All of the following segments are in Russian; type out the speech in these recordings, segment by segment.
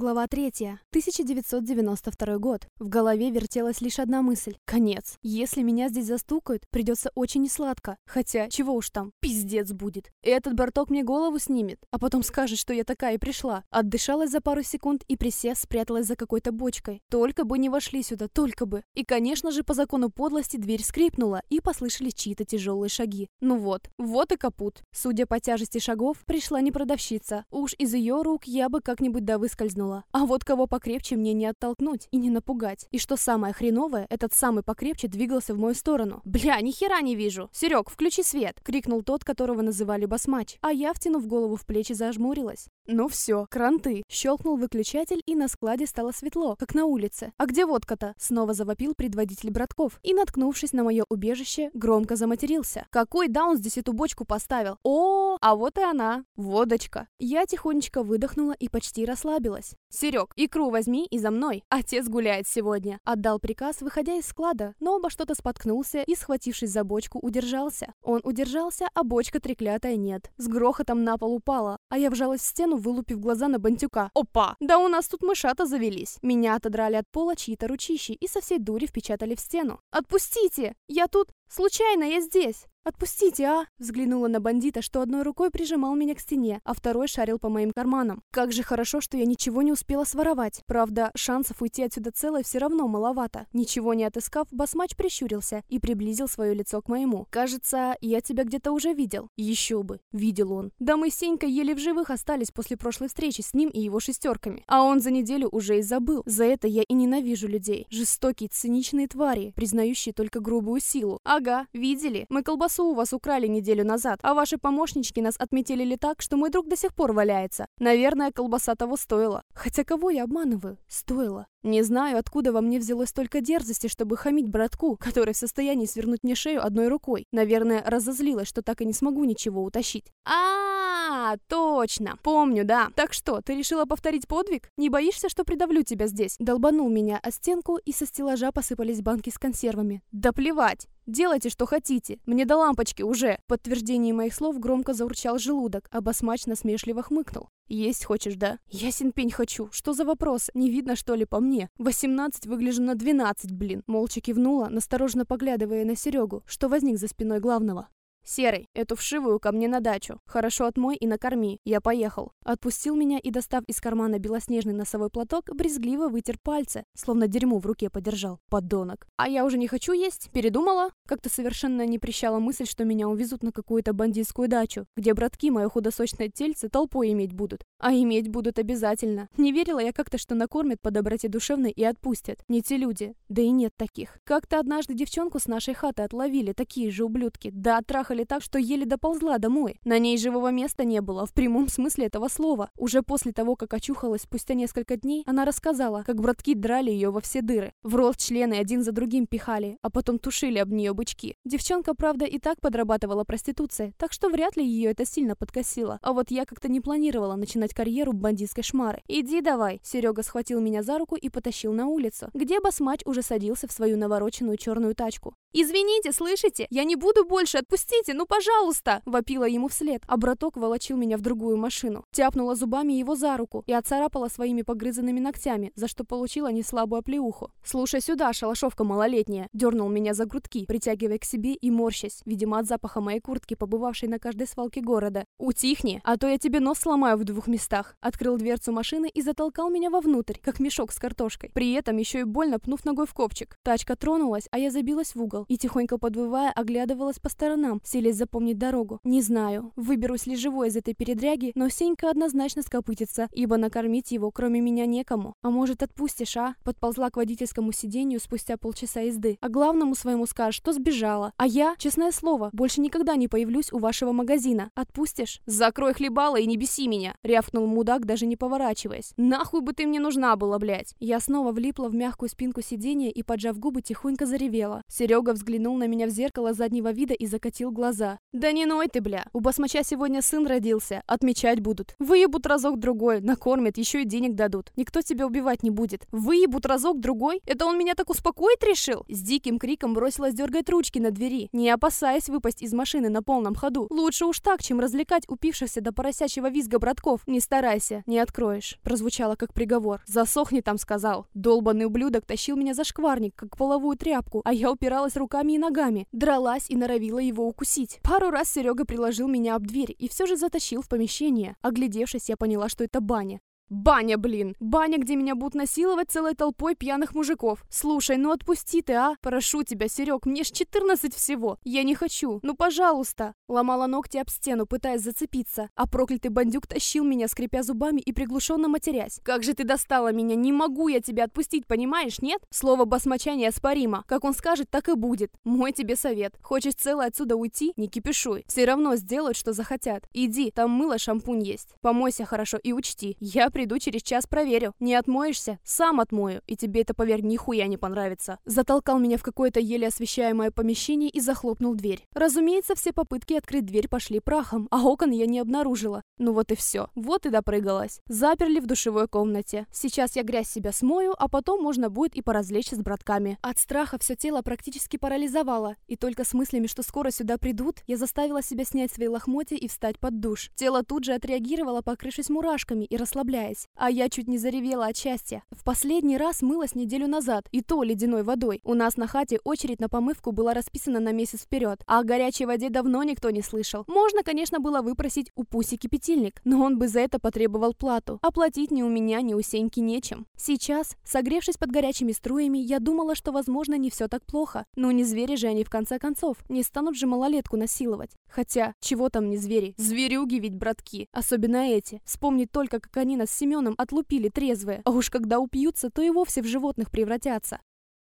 Глава 3. 1992 год. В голове вертелась лишь одна мысль. Конец. Если меня здесь застукают, придется очень несладко. Хотя, чего уж там, пиздец будет. Этот борток мне голову снимет, а потом скажет, что я такая и пришла. Отдышалась за пару секунд и, присев, спряталась за какой-то бочкой. Только бы не вошли сюда, только бы. И, конечно же, по закону подлости дверь скрипнула, и послышались чьи-то тяжелые шаги. Ну вот, вот и капут. Судя по тяжести шагов, пришла не продавщица. Уж из ее рук я бы как-нибудь да выскользнула хмыкнула. А вот кого покрепче мне не оттолкнуть и не напугать. И что самое хреновое, этот самый покрепче двигался в мою сторону. «Бля, ни хера не вижу! Серег, включи свет!» — крикнул тот, которого называли басмач. А я, втянув голову в плечи, зажмурилась. Ну все, кранты. Щелкнул выключатель, и на складе стало светло, как на улице. А где водка-то? Снова завопил предводитель братков. И, наткнувшись на мое убежище, громко заматерился. Какой даун здесь эту бочку поставил? О, а вот и она. Водочка. Я тихонечко выдохнула и почти расслабилась. «Серег, икру возьми и за мной. Отец гуляет сегодня», — отдал приказ, выходя из склада, но оба что-то споткнулся и, схватившись за бочку, удержался. Он удержался, а бочка треклятая нет. С грохотом на пол упала, а я вжалась в стену, вылупив глаза на бантюка. «Опа! Да у нас тут мышата завелись!» Меня отодрали от пола чьи-то ручищи и со всей дури впечатали в стену. «Отпустите! Я тут... Случайно, я здесь!» «Отпустите, а!» Взглянула на бандита, что одной рукой прижимал меня к стене, а второй шарил по моим карманам. Как же хорошо, что я ничего не успела своровать. Правда, шансов уйти отсюда целой все равно маловато. Ничего не отыскав, басмач прищурился и приблизил свое лицо к моему. «Кажется, я тебя где-то уже видел». Еще бы. Видел он. Да мы с Сенькой еле в живых остались после прошлой встречи с ним и его шестерками. А он за неделю уже и забыл. За это я и ненавижу людей. Жестокие, циничные твари, признающие только грубую силу. Ага, видели? Мы колбасу колбасу у вас украли неделю назад, а ваши помощнички нас отметили так, что мой друг до сих пор валяется. Наверное, колбаса того стоила. Хотя кого я обманываю? Стоило. Не знаю, откуда во мне взялось столько дерзости, чтобы хамить братку, который в состоянии свернуть мне шею одной рукой. Наверное, разозлилась, что так и не смогу ничего утащить. А, -а, -а точно. Помню, да. Так что, ты решила повторить подвиг? Не боишься, что придавлю тебя здесь? Долбанул меня о стенку, и со стеллажа посыпались банки с консервами. Да плевать. Делайте, что хотите. Мне до лампочки уже. В подтверждении моих слов громко заурчал желудок, а басмач насмешливо хмыкнул. Есть хочешь, да? Ясен пень хочу. Что за вопрос? Не видно, что ли, по мне? 18 выгляжу на 12, блин. Молча кивнула, насторожно поглядывая на Серегу, что возник за спиной главного. «Серый, эту вшивую ко мне на дачу. Хорошо отмой и накорми. Я поехал». Отпустил меня и, достав из кармана белоснежный носовой платок, брезгливо вытер пальцы, словно дерьмо в руке подержал. Подонок. «А я уже не хочу есть? Передумала?» Как-то совершенно не прищала мысль, что меня увезут на какую-то бандитскую дачу, где братки мое худосочное тельце толпой иметь будут. А иметь будут обязательно. Не верила я как-то, что накормят по доброте душевной и отпустят. Не те люди. Да и нет таких. Как-то однажды девчонку с нашей хаты отловили, такие же ублюдки. Да отрахали так, что еле доползла домой. На ней живого места не было, в прямом смысле этого слова. Уже после того, как очухалась спустя несколько дней, она рассказала, как братки драли ее во все дыры. В рот члены один за другим пихали, а потом тушили об нее бычки. Девчонка, правда, и так подрабатывала проституцией, так что вряд ли ее это сильно подкосило. А вот я как-то не планировала начинать карьеру бандитской шмары. «Иди давай!» Серега схватил меня за руку и потащил на улицу, где басмач уже садился в свою навороченную черную тачку. «Извините, слышите? Я не буду больше, отпустите, ну пожалуйста!» Вопила ему вслед, а браток волочил меня в другую машину. Тяпнула зубами его за руку и отцарапала своими погрызанными ногтями, за что получила неслабую оплеуху. «Слушай сюда, шалашовка малолетняя!» Дернул меня за грудки, притягивая к себе и морщась, видимо от запаха моей куртки, побывавшей на каждой свалке города. «Утихни, а то я тебе нос сломаю в двух местах!» Открыл дверцу машины и затолкал меня вовнутрь, как мешок с картошкой. При этом еще и больно пнув ногой в копчик. Тачка тронулась, а я забилась в угол и, тихонько подвывая, оглядывалась по сторонам, селись запомнить дорогу. Не знаю, выберусь ли живой из этой передряги, но Сенька однозначно скопытится, ибо накормить его кроме меня некому. А может отпустишь, а? Подползла к водительскому сиденью спустя полчаса езды. А главному своему скажешь, что сбежала. А я, честное слово, больше никогда не появлюсь у вашего магазина. Отпустишь? Закрой хлебало и не беси меня, рявкнул мудак, даже не поворачиваясь. Нахуй бы ты мне нужна была, блядь. Я снова влипла в мягкую спинку сиденья и, поджав губы, тихонько заревела. Серега взглянул на меня в зеркало заднего вида и закатил глаза. Глаза. «Да не ной ты, бля! У басмача сегодня сын родился, отмечать будут. Выебут разок-другой, накормят, еще и денег дадут. Никто тебя убивать не будет. Выебут разок-другой? Это он меня так успокоить решил?» С диким криком бросилась дергать ручки на двери, не опасаясь выпасть из машины на полном ходу. Лучше уж так, чем развлекать упившихся до поросячьего визга братков. Не старайся, не откроешь. Прозвучало как приговор. «Засохни там», сказал. Долбанный ублюдок тащил меня за шкварник, как половую тряпку, а я упиралась руками и ногами, дралась и норовила его укусить. Пару раз Серега приложил меня об дверь и все же затащил в помещение. Оглядевшись, я поняла, что это баня. Баня, блин. Баня, где меня будут насиловать целой толпой пьяных мужиков. Слушай, ну отпусти ты, а? Прошу тебя, Серег, мне ж 14 всего. Я не хочу. Ну, пожалуйста. Ломала ногти об стену, пытаясь зацепиться. А проклятый бандюк тащил меня, скрипя зубами и приглушенно матерясь. Как же ты достала меня. Не могу я тебя отпустить, понимаешь, нет? Слово басмача неоспоримо. Как он скажет, так и будет. Мой тебе совет. Хочешь целый отсюда уйти? Не кипишуй. Все равно сделают, что захотят. Иди, там мыло, шампунь есть. Помойся хорошо и учти. Я приду через час проверю. Не отмоешься? Сам отмою, и тебе это, поверь, нихуя не понравится. Затолкал меня в какое-то еле освещаемое помещение и захлопнул дверь. Разумеется, все попытки открыть дверь пошли прахом, а окон я не обнаружила. Ну вот и все. Вот и допрыгалась. Заперли в душевой комнате. Сейчас я грязь себя смою, а потом можно будет и поразвлечься с братками. От страха все тело практически парализовало, и только с мыслями, что скоро сюда придут, я заставила себя снять свои лохмотья и встать под душ. Тело тут же отреагировало, покрывшись мурашками и расслабляясь улыбаясь. А я чуть не заревела от счастья. В последний раз мылась неделю назад, и то ледяной водой. У нас на хате очередь на помывку была расписана на месяц вперед, а о горячей воде давно никто не слышал. Можно, конечно, было выпросить у Пуси кипятильник, но он бы за это потребовал плату. Оплатить ни у меня, ни у Сеньки нечем. Сейчас, согревшись под горячими струями, я думала, что, возможно, не все так плохо. Но не звери же они в конце концов. Не станут же малолетку насиловать. Хотя, чего там не звери? Зверюги ведь, братки. Особенно эти. Вспомнить только, как они нас Семеном отлупили трезвые, а уж когда упьются, то и вовсе в животных превратятся.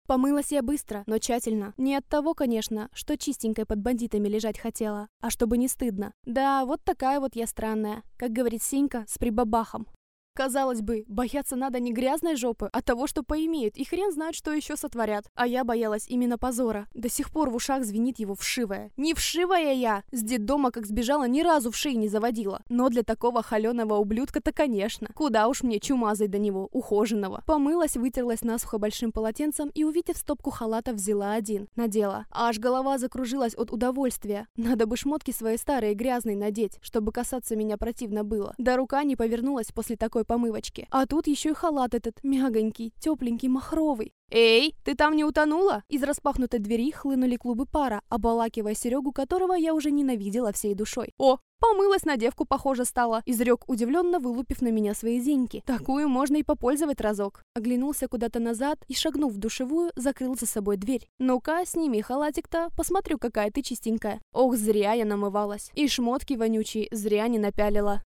Помылась я быстро, но тщательно. Не от того, конечно, что чистенькой под бандитами лежать хотела, а чтобы не стыдно. Да, вот такая вот я странная, как говорит Синька, с прибабахом. Казалось бы, бояться надо не грязной жопы, а того, что поимеют, и хрен знает, что еще сотворят. А я боялась именно позора. До сих пор в ушах звенит его вшивая. Не вшивая я! С детдома, как сбежала, ни разу в шеи не заводила. Но для такого холеного ублюдка-то, конечно. Куда уж мне чумазой до него, ухоженного. Помылась, вытерлась насухо большим полотенцем и, увидев стопку халата, взяла один. Надела. Аж голова закружилась от удовольствия. Надо бы шмотки свои старые грязные надеть, чтобы касаться меня противно было. Да рука не повернулась после такой такой помывочки. А тут еще и халат этот, мягонький, тепленький, махровый. «Эй, ты там не утонула?» Из распахнутой двери хлынули клубы пара, обволакивая Серегу, которого я уже ненавидела всей душой. «О, помылась на девку, похоже, стала!» Изрек удивленно, вылупив на меня свои зеньки. «Такую можно и попользовать разок!» Оглянулся куда-то назад и, шагнув в душевую, закрыл за собой дверь. «Ну-ка, сними халатик-то, посмотрю, какая ты чистенькая!» Ох, зря я намывалась. И шмотки вонючие зря не напялила.